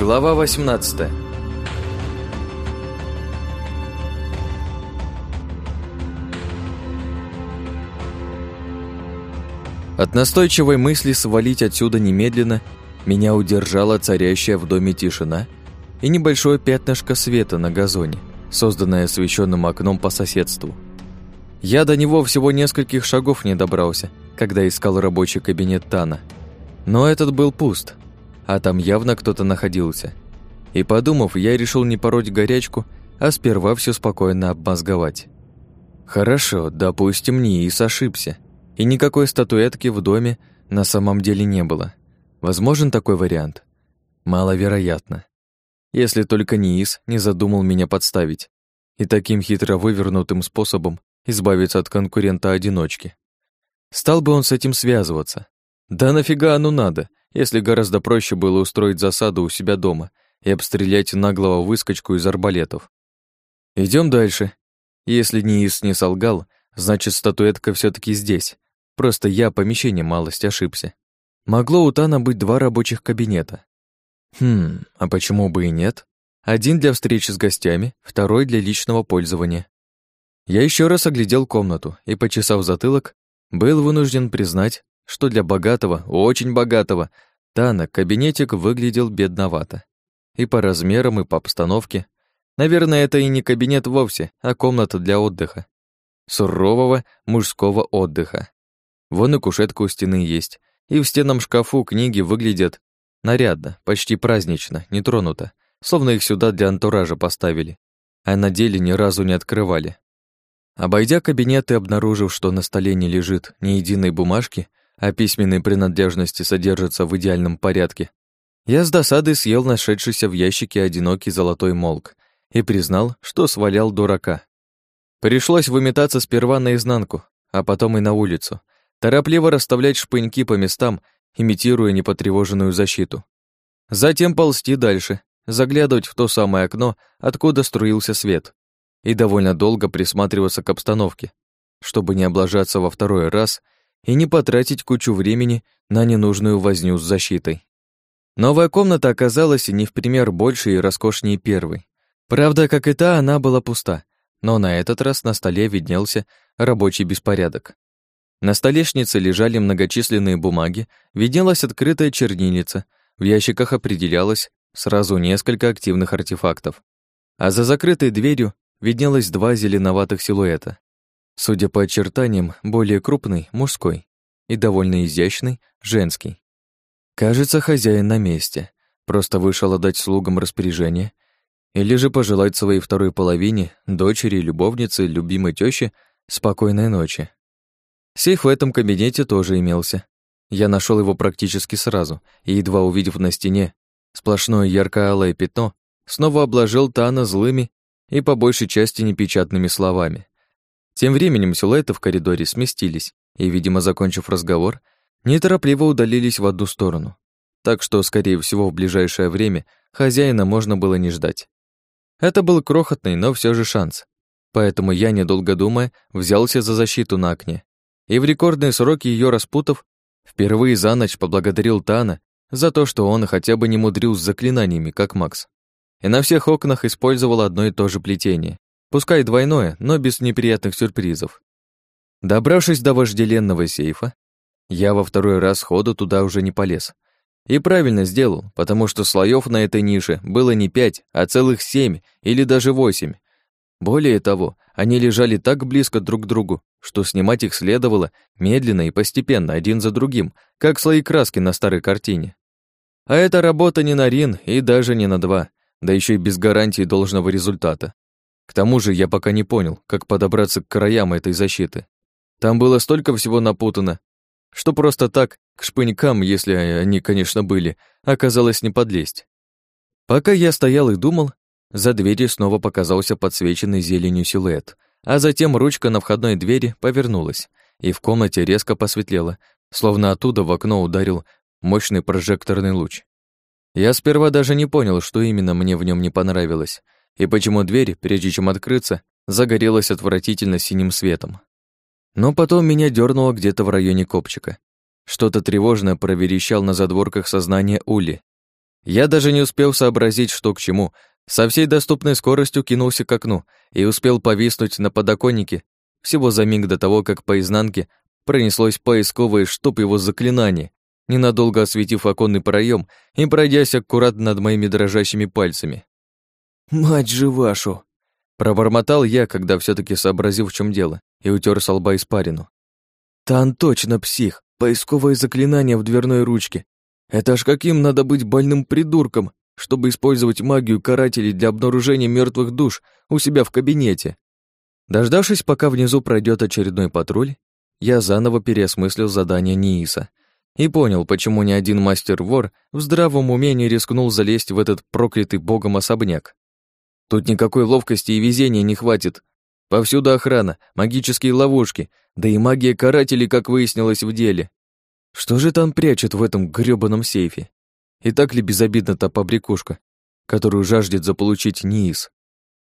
Глава 18 От настойчивой мысли свалить отсюда немедленно меня удержала царящая в доме тишина и небольшое пятнышко света на газоне, созданное освещенным окном по соседству. Я до него всего нескольких шагов не добрался, когда искал рабочий кабинет Тана. Но этот был пуст, а там явно кто-то находился. И подумав, я решил не пороть горячку, а сперва все спокойно обмозговать. Хорошо, допустим, Ниис ошибся, и никакой статуэтки в доме на самом деле не было. Возможен такой вариант? Маловероятно. Если только Ниис не задумал меня подставить и таким хитро вывернутым способом избавиться от конкурента-одиночки. Стал бы он с этим связываться. Да нафига оно надо, если гораздо проще было устроить засаду у себя дома и обстрелять наглого выскочку из арбалетов. Идем дальше. Если Ниис не солгал, значит, статуэтка все таки здесь. Просто я помещение малость ошибся. Могло у Тана быть два рабочих кабинета. Хм, а почему бы и нет? Один для встречи с гостями, второй для личного пользования. Я еще раз оглядел комнату и, почесав затылок, был вынужден признать, что для богатого, очень богатого, Тана кабинетик выглядел бедновато. И по размерам, и по обстановке. Наверное, это и не кабинет вовсе, а комната для отдыха. Сурового мужского отдыха. Вон и кушетка у стены есть, и в стенном шкафу книги выглядят нарядно, почти празднично, не тронуто, словно их сюда для антуража поставили, а на деле ни разу не открывали. Обойдя кабинет и обнаружив, что на столе не лежит ни единой бумажки, а письменные принадлежности содержатся в идеальном порядке, я с досадой съел нашедшийся в ящике одинокий золотой молк и признал, что свалял дурака. Пришлось выметаться сперва наизнанку, а потом и на улицу, торопливо расставлять шпыньки по местам, имитируя непотревоженную защиту. Затем ползти дальше, заглядывать в то самое окно, откуда струился свет, и довольно долго присматриваться к обстановке, чтобы не облажаться во второй раз и не потратить кучу времени на ненужную возню с защитой. Новая комната оказалась не в пример больше и роскошнее первой. Правда, как и та, она была пуста, но на этот раз на столе виднелся рабочий беспорядок. На столешнице лежали многочисленные бумаги, виднелась открытая чернильница, в ящиках определялось сразу несколько активных артефактов. А за закрытой дверью виднелось два зеленоватых силуэта. Судя по очертаниям, более крупный — мужской и довольно изящный — женский. Кажется, хозяин на месте, просто вышел отдать слугам распоряжение или же пожелать своей второй половине, дочери, любовнице, любимой тёще спокойной ночи. Сейф в этом кабинете тоже имелся. Я нашел его практически сразу, и, едва увидев на стене сплошное ярко-алое пятно, снова обложил Тана злыми и по большей части непечатными словами. Тем временем силуэты в коридоре сместились и, видимо, закончив разговор, неторопливо удалились в одну сторону. Так что, скорее всего, в ближайшее время хозяина можно было не ждать. Это был крохотный, но все же шанс. Поэтому я, недолго думая, взялся за защиту на окне и в рекордные сроки ее распутав, впервые за ночь поблагодарил Тана за то, что он хотя бы не мудрил с заклинаниями, как Макс. И на всех окнах использовал одно и то же плетение, пускай двойное, но без неприятных сюрпризов. Добравшись до вожделенного сейфа, я во второй раз ходу туда уже не полез. И правильно сделал, потому что слоев на этой нише было не пять, а целых семь или даже восемь, более того, они лежали так близко друг к другу, что снимать их следовало медленно и постепенно, один за другим, как слои краски на старой картине. А эта работа не на рин и даже не на два, да еще и без гарантии должного результата. К тому же я пока не понял, как подобраться к краям этой защиты. Там было столько всего напутано, что просто так, к шпынькам, если они, конечно, были, оказалось не подлезть. Пока я стоял и думал, за дверью снова показался подсвеченный зеленью силуэт, а затем ручка на входной двери повернулась, и в комнате резко посветлело, словно оттуда в окно ударил мощный прожекторный луч. Я сперва даже не понял, что именно мне в нем не понравилось, и почему дверь, прежде чем открыться, загорелась отвратительно синим светом. Но потом меня дернуло где-то в районе копчика. Что-то тревожное проверещал на задворках сознания Ули, Я даже не успел сообразить, что к чему. Со всей доступной скоростью кинулся к окну и успел повиснуть на подоконнике всего за миг до того, как по изнанке пронеслось поисковое чтоб его заклинание, ненадолго осветив оконный проем и пройдясь аккуратно над моими дрожащими пальцами. «Мать же вашу!» Пробормотал я, когда все таки сообразил, в чем дело, и утер с лба испарину. «Тан точно псих! Поисковое заклинание в дверной ручке! Это ж каким надо быть больным придурком, чтобы использовать магию карателей для обнаружения мертвых душ у себя в кабинете!» Дождавшись, пока внизу пройдет очередной патруль, я заново переосмыслил задание Нииса и понял, почему ни один мастер-вор в здравом уме не рискнул залезть в этот проклятый богом особняк. Тут никакой ловкости и везения не хватит. Повсюду охрана, магические ловушки, да и магия карателей, как выяснилось в деле. Что же там прячет в этом грёбаном сейфе? И так ли безобидна та побрякушка, которую жаждет заполучить НИИС?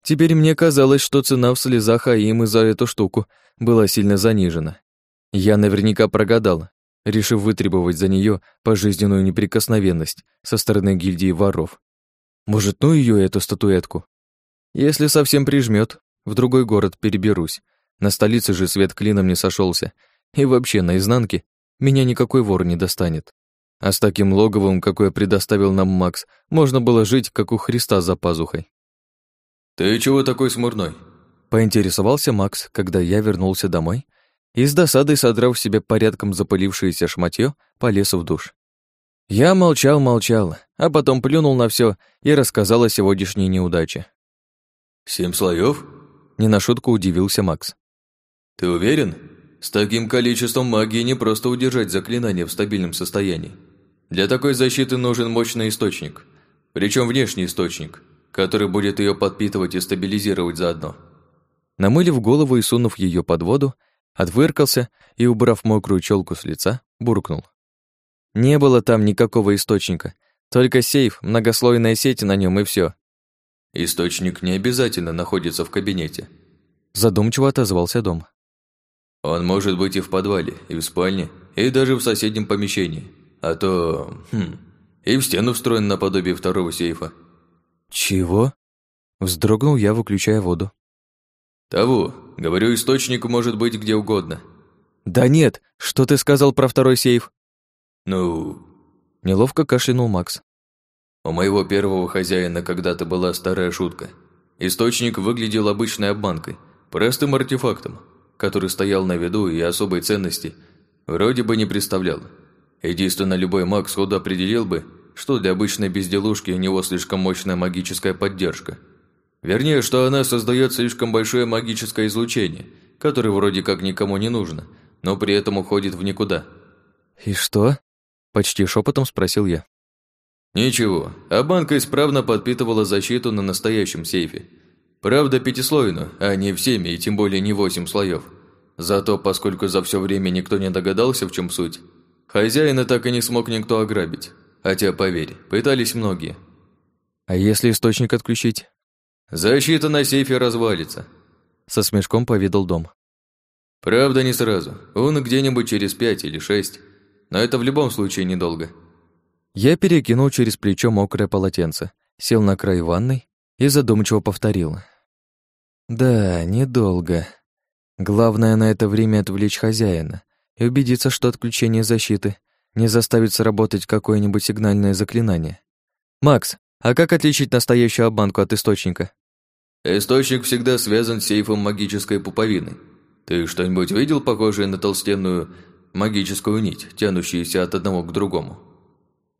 Теперь мне казалось, что цена в слезах Аимы за эту штуку была сильно занижена. Я наверняка прогадал, решив вытребовать за нее пожизненную неприкосновенность со стороны гильдии воров. Может, ну ее эту статуэтку? Если совсем прижмет, в другой город переберусь. На столице же свет клином не сошелся, и вообще на изнанке меня никакой вор не достанет. А с таким логовым, какое предоставил нам Макс, можно было жить, как у Христа за пазухой. «Ты чего такой смурной?» Поинтересовался Макс, когда я вернулся домой и с досадой, содрав себе порядком запылившееся шматье, полез в душ. Я молчал-молчал, а потом плюнул на все и рассказал о сегодняшней неудаче. «Семь слоев? Не на шутку удивился Макс. «Ты уверен? С таким количеством магии не просто удержать заклинание в стабильном состоянии. Для такой защиты нужен мощный источник, причем внешний источник, который будет ее подпитывать и стабилизировать заодно». Намылив голову и сунув ее под воду, Отвыркался и, убрав мокрую челку с лица, буркнул. Не было там никакого источника, только сейф, многослойная сеть на нем и все. Источник не обязательно находится в кабинете. Задумчиво отозвался дом. Он может быть и в подвале, и в спальне, и даже в соседнем помещении. А то... Хм, и в стену встроен наподобие второго сейфа. Чего? Вздрогнул я, выключая воду. Того. Говорю, источник может быть где угодно. Да нет, что ты сказал про второй сейф? Ну... Неловко кашлянул Макс. У моего первого хозяина когда-то была старая шутка. Источник выглядел обычной обманкой, простым артефактом, который стоял на виду и особой ценности вроде бы не представлял. Единственно, любой маг сходу определил бы, что для обычной безделушки у него слишком мощная магическая поддержка – Вернее, что она создает слишком большое магическое излучение, которое вроде как никому не нужно, но при этом уходит в никуда. «И что?» – почти шепотом спросил я. «Ничего, а банка исправно подпитывала защиту на настоящем сейфе. Правда, пятислойную, а не всеми и тем более не восемь слоев. Зато, поскольку за все время никто не догадался, в чем суть, хозяина так и не смог никто ограбить. Хотя, поверь, пытались многие». «А если источник отключить?» «Защита на сейфе развалится», — со смешком поведал дом. «Правда, не сразу. Он где-нибудь через пять или шесть. Но это в любом случае недолго». Я перекинул через плечо мокрое полотенце, сел на край ванной и задумчиво повторил. «Да, недолго. Главное на это время отвлечь хозяина и убедиться, что отключение защиты не заставит сработать какое-нибудь сигнальное заклинание. Макс, а как отличить настоящую обманку от источника?» Источник всегда связан с сейфом магической пуповины. Ты что-нибудь видел похожее на толстенную магическую нить, тянущуюся от одного к другому?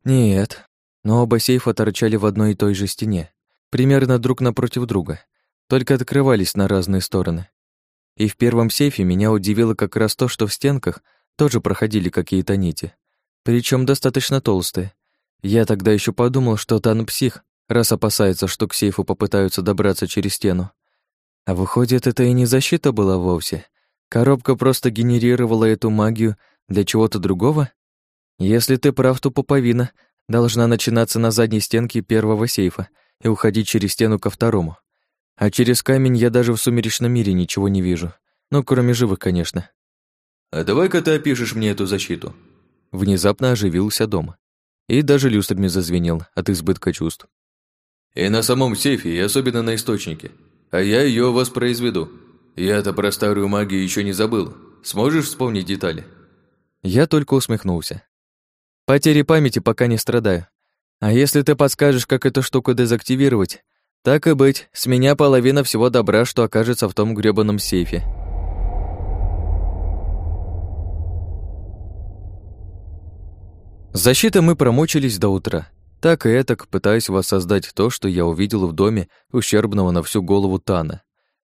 Нет, но оба сейфа торчали в одной и той же стене, примерно друг напротив друга, только открывались на разные стороны. И в первом сейфе меня удивило как раз то, что в стенках тоже проходили какие-то нити, причем достаточно толстые. Я тогда еще подумал, что Тан псих, раз опасается, что к сейфу попытаются добраться через стену. А выходит, это и не защита была вовсе. Коробка просто генерировала эту магию для чего-то другого? Если ты прав, то пуповина должна начинаться на задней стенке первого сейфа и уходить через стену ко второму. А через камень я даже в сумеречном мире ничего не вижу. Ну, кроме живых, конечно. «А давай-ка ты опишешь мне эту защиту». Внезапно оживился дом. и даже люстрами зазвенел от избытка чувств. «И на самом сейфе, и особенно на источнике. А я ее воспроизведу. Я-то про старую магию еще не забыл. Сможешь вспомнить детали?» Я только усмехнулся. Потери памяти пока не страдаю. А если ты подскажешь, как эту штуку дезактивировать, так и быть, с меня половина всего добра, что окажется в том грёбаном сейфе. Защитой мы промучились до утра. Так и этак, пытаясь воссоздать то, что я увидел в доме ущербного на всю голову Тана.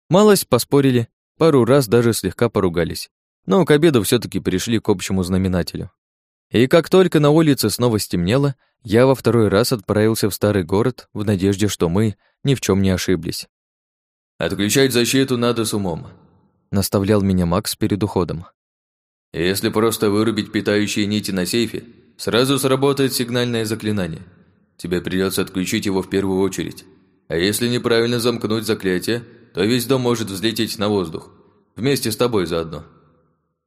Малость поспорили, пару раз даже слегка поругались. Но к обеду все таки пришли к общему знаменателю. И как только на улице снова стемнело, я во второй раз отправился в старый город в надежде, что мы ни в чем не ошиблись. «Отключать защиту надо с умом», — наставлял меня Макс перед уходом. «Если просто вырубить питающие нити на сейфе, сразу сработает сигнальное заклинание. Тебе придется отключить его в первую очередь. А если неправильно замкнуть заклятие, то весь дом может взлететь на воздух. Вместе с тобой заодно».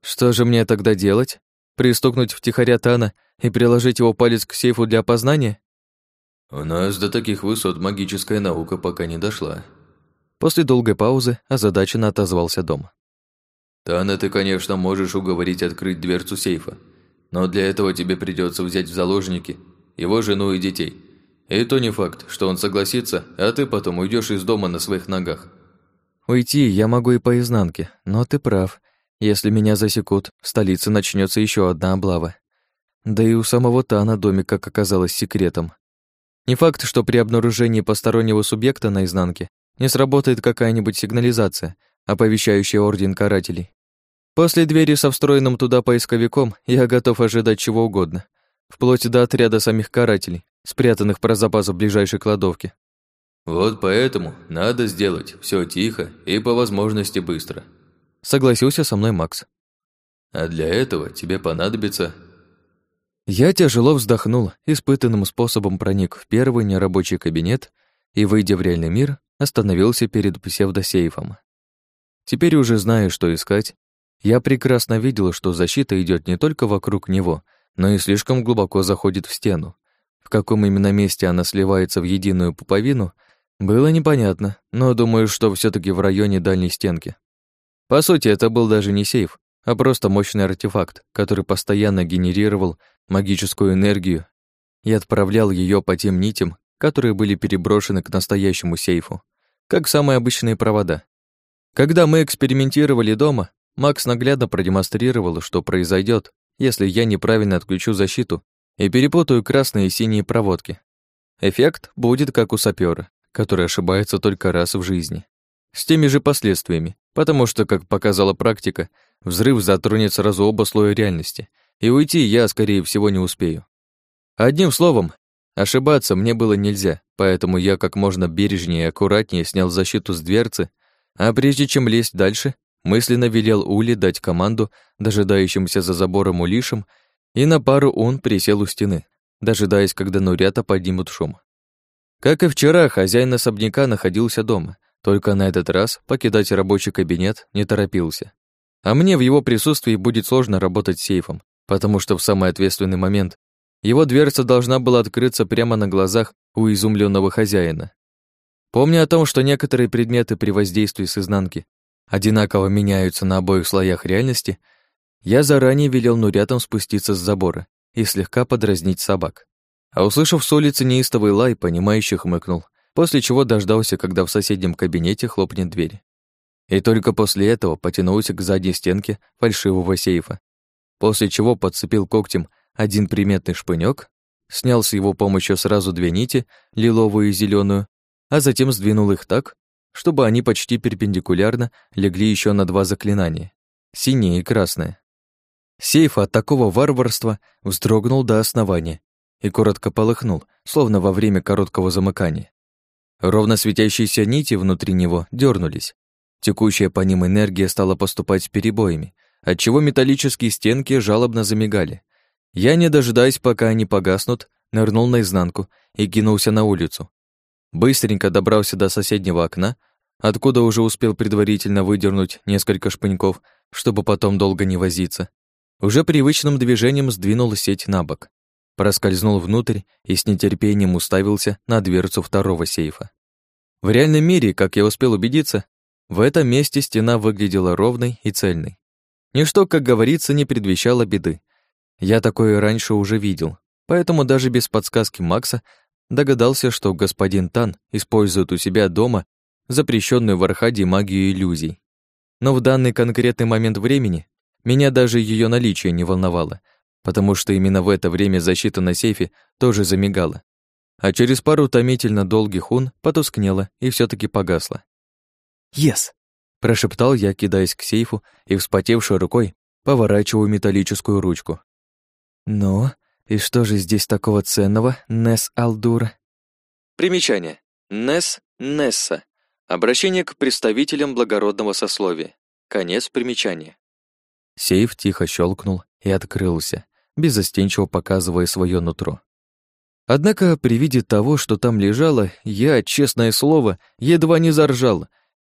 «Что же мне тогда делать? Пристукнуть втихаря Тана и приложить его палец к сейфу для опознания? У нас до таких высот магическая наука пока не дошла. После долгой паузы озадаченно отозвался дом. Тана ты, конечно, можешь уговорить открыть дверцу сейфа, но для этого тебе придется взять в заложники его жену и детей. И то не факт, что он согласится, а ты потом уйдешь из дома на своих ногах. Уйти я могу и по изнанке, но ты прав. Если меня засекут, в столице начнется еще одна облава. Да и у самого Тана домик, как оказалось, секретом. Не факт, что при обнаружении постороннего субъекта на изнанке не сработает какая-нибудь сигнализация, оповещающая Орден Карателей. После двери со встроенным туда поисковиком я готов ожидать чего угодно, вплоть до отряда самих карателей, спрятанных про запас в ближайшей кладовке. Вот поэтому надо сделать все тихо и по возможности быстро согласился со мной Макс. А для этого тебе понадобится... Я тяжело вздохнул, испытанным способом проник в первый нерабочий кабинет и, выйдя в реальный мир, остановился перед псевдосейфом. Теперь уже зная, что искать, я прекрасно видел, что защита идет не только вокруг него, но и слишком глубоко заходит в стену. В каком именно месте она сливается в единую пуповину, было непонятно, но думаю, что все таки в районе дальней стенки. По сути, это был даже не сейф, а просто мощный артефакт, который постоянно генерировал магическую энергию и отправлял ее по тем нитям, которые были переброшены к настоящему сейфу, как самые обычные провода. Когда мы экспериментировали дома, Макс наглядно продемонстрировал, что произойдет, если я неправильно отключу защиту и перепутаю красные и синие проводки. Эффект будет как у сапёра, который ошибается только раз в жизни. С теми же последствиями, потому что, как показала практика, взрыв затронет сразу оба слоя реальности, и уйти я, скорее всего, не успею. Одним словом, ошибаться мне было нельзя, поэтому я как можно бережнее и аккуратнее снял защиту с дверцы, а прежде чем лезть дальше, мысленно велел Ули дать команду дожидающимся за забором улишам, и на пару он присел у стены, дожидаясь, когда нурята поднимут шум. Как и вчера, хозяин особняка находился дома, только на этот раз покидать рабочий кабинет не торопился. А мне в его присутствии будет сложно работать сейфом, потому что в самый ответственный момент его дверца должна была открыться прямо на глазах у изумленного хозяина. Помня о том, что некоторые предметы при воздействии с изнанки одинаково меняются на обоих слоях реальности, я заранее велел нурятам спуститься с забора и слегка подразнить собак. А услышав с улицы неистовый лай, понимающий хмыкнул, после чего дождался, когда в соседнем кабинете хлопнет дверь. И только после этого потянулся к задней стенке фальшивого сейфа, после чего подцепил когтем один приметный шпынёк, снял с его помощью сразу две нити, лиловую и зеленую, а затем сдвинул их так, чтобы они почти перпендикулярно легли еще на два заклинания — синее и красное. Сейф от такого варварства вздрогнул до основания и коротко полыхнул, словно во время короткого замыкания. Ровно светящиеся нити внутри него дернулись. Текущая по ним энергия стала поступать перебоями, отчего металлические стенки жалобно замигали. Я, не дожидаясь, пока они погаснут, нырнул наизнанку и кинулся на улицу. Быстренько добрался до соседнего окна, откуда уже успел предварительно выдернуть несколько шпыньков, чтобы потом долго не возиться. Уже привычным движением сдвинул сеть на бок. Проскользнул внутрь и с нетерпением уставился на дверцу второго сейфа. В реальном мире, как я успел убедиться, в этом месте стена выглядела ровной и цельной. Ничто, как говорится, не предвещало беды. Я такое раньше уже видел, поэтому даже без подсказки Макса догадался, что господин Тан использует у себя дома запрещенную в Архаде магию иллюзий. Но в данный конкретный момент времени меня даже ее наличие не волновало, потому что именно в это время защита на сейфе тоже замигала. А через пару томительно долгих ун потускнела и все таки погасла. «Ес!» – прошептал я, кидаясь к сейфу и, вспотевшей рукой, поворачиваю металлическую ручку. «Ну, и что же здесь такого ценного, Нес Алдур?» Примечание. Нес Несса. Обращение к представителям благородного сословия. Конец примечания. Сейф тихо щелкнул и открылся, безостенчиво показывая свое нутро. Однако при виде того, что там лежало, я, честное слово, едва не заржал.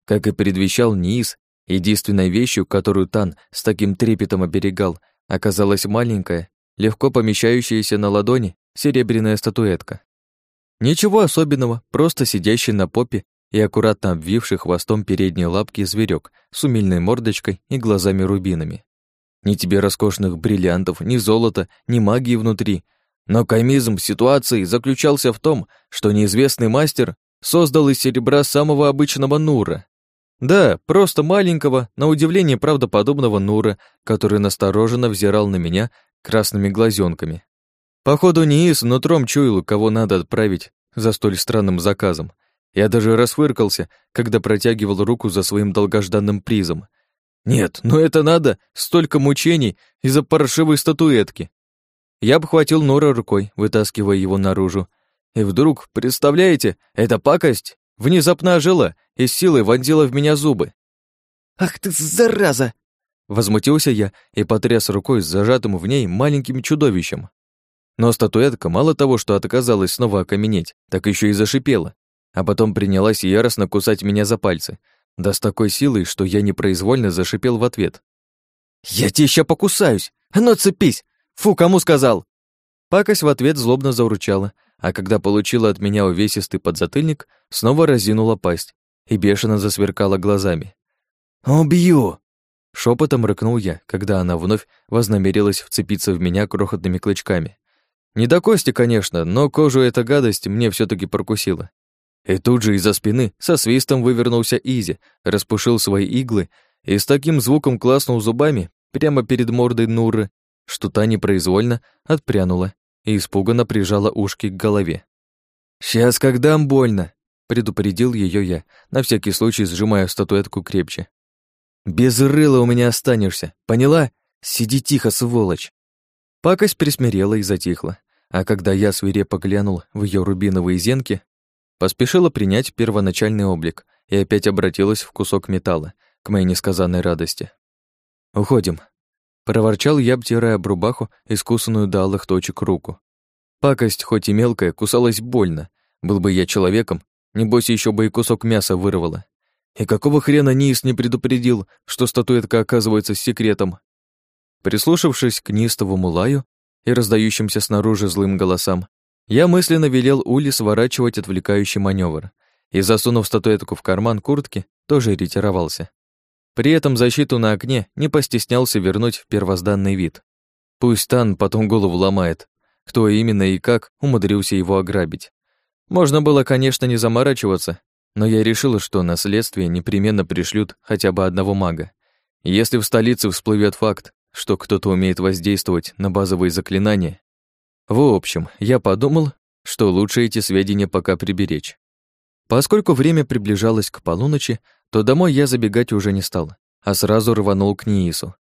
Как и предвещал Низ, единственной вещью, которую Тан с таким трепетом оберегал, оказалась маленькая, легко помещающаяся на ладони серебряная статуэтка. Ничего особенного, просто сидящий на попе и аккуратно обвивший хвостом передние лапки зверек с умильной мордочкой и глазами-рубинами. Ни тебе роскошных бриллиантов, ни золота, ни магии внутри. Но комизм ситуации заключался в том, что неизвестный мастер создал из серебра самого обычного Нура. Да, просто маленького, на удивление правдоподобного Нура, который настороженно взирал на меня красными глазенками. Походу, Ниис нутром чуял, кого надо отправить за столь странным заказом. Я даже расфыркался, когда протягивал руку за своим долгожданным призом. Нет, ну это надо, столько мучений из-за паршивой статуэтки. Я обхватил Нора рукой, вытаскивая его наружу. И вдруг, представляете, эта пакость внезапно ожила и силой вонзила в меня зубы. «Ах ты, зараза!» Возмутился я и потряс рукой с зажатым в ней маленьким чудовищем. Но статуэтка мало того, что отказалась снова окаменеть, так еще и зашипела, а потом принялась яростно кусать меня за пальцы, да с такой силой, что я непроизвольно зашипел в ответ. «Я тебе ща покусаюсь! А ну цепись! Фу, кому сказал?» Пакость в ответ злобно заурчала, а когда получила от меня увесистый подзатыльник, снова разинула пасть и бешено засверкала глазами. «Убью!» Шепотом рыкнул я, когда она вновь вознамерилась вцепиться в меня крохотными клычками. Не до кости, конечно, но кожу эта гадость мне все таки прокусила. И тут же из-за спины со свистом вывернулся Изи, распушил свои иглы и с таким звуком класнул зубами прямо перед мордой Нуры, что та непроизвольно отпрянула и испуганно прижала ушки к голове. «Сейчас как дам больно», — предупредил ее я, на всякий случай сжимая статуэтку крепче. Без рыла у меня останешься, поняла? Сиди тихо, сволочь. Пакость присмирела и затихла, а когда я свирепо глянул в ее рубиновые зенки, поспешила принять первоначальный облик и опять обратилась в кусок металла, к моей несказанной радости. «Уходим», — проворчал я, обтирая об рубаху, искусанную до алых точек руку. Пакость, хоть и мелкая, кусалась больно. Был бы я человеком, небось еще бы и кусок мяса вырвала. И какого хрена Ниис не предупредил, что статуэтка оказывается с секретом? Прислушавшись к нистовому лаю и раздающимся снаружи злым голосам, я мысленно велел Ули сворачивать отвлекающий маневр и, засунув статуэтку в карман куртки, тоже ретировался. При этом защиту на окне не постеснялся вернуть в первозданный вид. Пусть Тан потом голову ломает, кто именно и как умудрился его ограбить. Можно было, конечно, не заморачиваться но я решила, что на следствие непременно пришлют хотя бы одного мага. Если в столице всплывет факт, что кто-то умеет воздействовать на базовые заклинания, в общем, я подумал, что лучше эти сведения пока приберечь. Поскольку время приближалось к полуночи, то домой я забегать уже не стал, а сразу рванул к Ниису.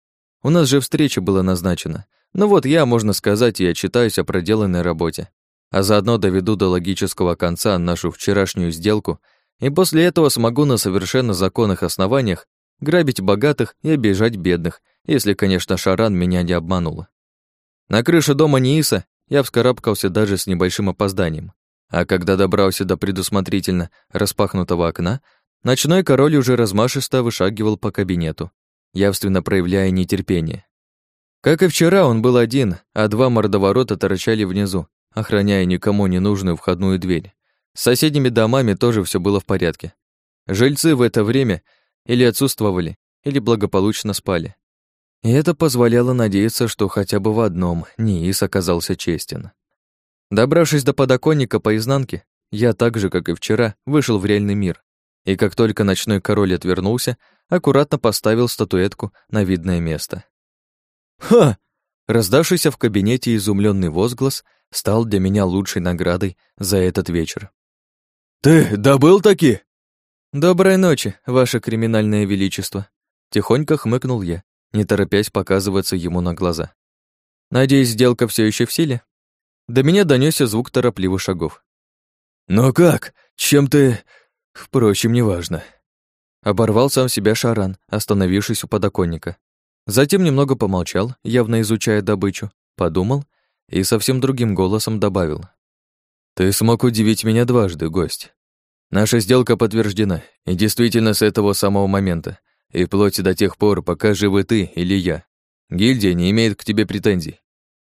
У нас же встреча была назначена. Ну вот я, можно сказать, и отчитаюсь о проделанной работе, а заодно доведу до логического конца нашу вчерашнюю сделку и после этого смогу на совершенно законных основаниях грабить богатых и обижать бедных, если, конечно, Шаран меня не обманула. На крыше дома Нииса я вскарабкался даже с небольшим опозданием, а когда добрался до предусмотрительно распахнутого окна, ночной король уже размашисто вышагивал по кабинету, явственно проявляя нетерпение. Как и вчера, он был один, а два мордоворота торчали внизу, охраняя никому не нужную входную дверь. С соседними домами тоже все было в порядке. Жильцы в это время или отсутствовали, или благополучно спали. И это позволяло надеяться, что хотя бы в одном Ниис оказался честен. Добравшись до подоконника по изнанке, я так же, как и вчера, вышел в реальный мир. И как только ночной король отвернулся, аккуратно поставил статуэтку на видное место. «Ха!» Раздавшийся в кабинете изумленный возглас стал для меня лучшей наградой за этот вечер. «Ты добыл таки?» «Доброй ночи, ваше криминальное величество», — тихонько хмыкнул я, не торопясь показываться ему на глаза. «Надеюсь, сделка все еще в силе?» До меня донесся звук торопливых шагов. «Но как? Чем ты...» «Впрочем, неважно». Оборвал сам себя Шаран, остановившись у подоконника. Затем немного помолчал, явно изучая добычу, подумал и совсем другим голосом добавил. «Ты смог удивить меня дважды, гость. Наша сделка подтверждена, и действительно с этого самого момента, и вплоть до тех пор, пока живы ты или я. Гильдия не имеет к тебе претензий.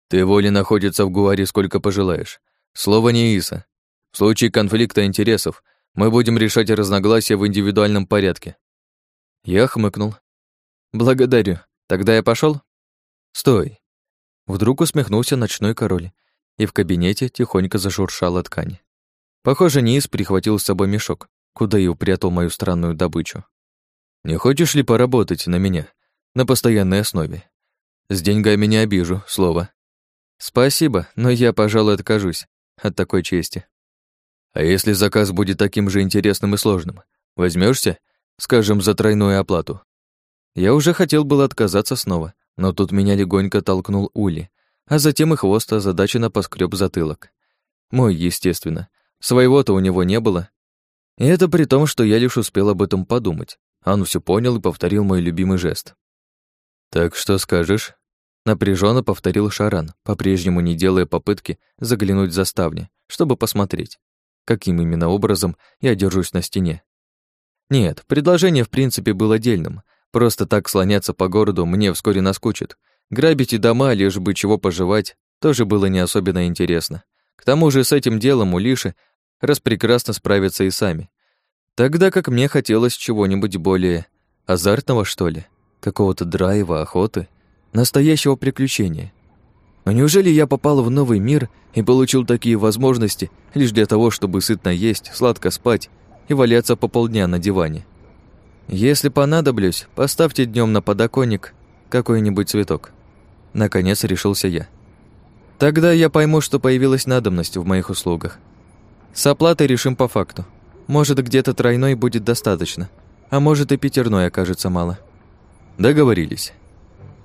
Ты волен находиться в Гуаре сколько пожелаешь. Слово не Иса. В случае конфликта интересов мы будем решать разногласия в индивидуальном порядке». Я хмыкнул. «Благодарю. Тогда я пошел. «Стой!» Вдруг усмехнулся ночной король, и в кабинете тихонько зашуршала ткань. Похоже, Низ прихватил с собой мешок, куда и упрятал мою странную добычу. «Не хочешь ли поработать на меня? На постоянной основе? С деньгами не обижу, слово». «Спасибо, но я, пожалуй, откажусь от такой чести». «А если заказ будет таким же интересным и сложным? Возьмешься, скажем, за тройную оплату?» Я уже хотел было отказаться снова, но тут меня легонько толкнул Ули, а затем и хвост озадаченно поскреб затылок. Мой, естественно. Своего-то у него не было. И это при том, что я лишь успел об этом подумать. Он все понял и повторил мой любимый жест. «Так что скажешь?» Напряженно повторил Шаран, по-прежнему не делая попытки заглянуть за ставни, чтобы посмотреть, каким именно образом я держусь на стене. Нет, предложение в принципе было отдельным, Просто так слоняться по городу мне вскоре наскучит. Грабить и дома, лишь бы чего пожевать, тоже было не особенно интересно. К тому же с этим делом у Лиши раз прекрасно справятся и сами. Тогда как мне хотелось чего-нибудь более азартного, что ли, какого-то драйва, охоты, настоящего приключения. Но неужели я попал в новый мир и получил такие возможности лишь для того, чтобы сытно есть, сладко спать и валяться по полдня на диване? Если понадоблюсь, поставьте днем на подоконник какой-нибудь цветок. Наконец решился я. Тогда я пойму, что появилась надобность в моих услугах. С оплатой решим по факту. Может, где-то тройной будет достаточно, а может и пятерной окажется мало. Договорились.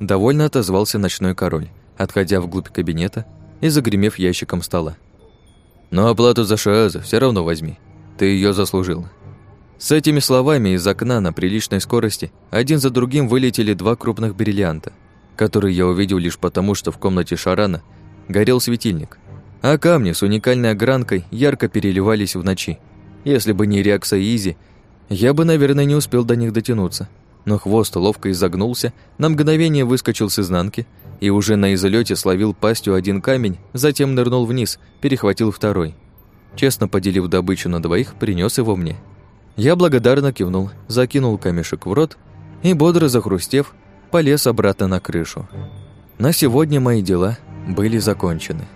Довольно отозвался ночной король, отходя вглубь кабинета и загремев ящиком стола. Но оплату за Шааза все равно возьми. Ты ее заслужил. С этими словами из окна на приличной скорости один за другим вылетели два крупных бриллианта, которые я увидел лишь потому, что в комнате Шарана горел светильник, а камни с уникальной огранкой ярко переливались в ночи. Если бы не реакция Изи, я бы, наверное, не успел до них дотянуться. Но хвост ловко изогнулся, на мгновение выскочил с изнанки и уже на излете словил пастью один камень, затем нырнул вниз, перехватил второй. Честно поделив добычу на двоих, принес его мне. Я благодарно кивнул, закинул камешек в рот и, бодро захрустев, полез обратно на крышу. На сегодня мои дела были закончены.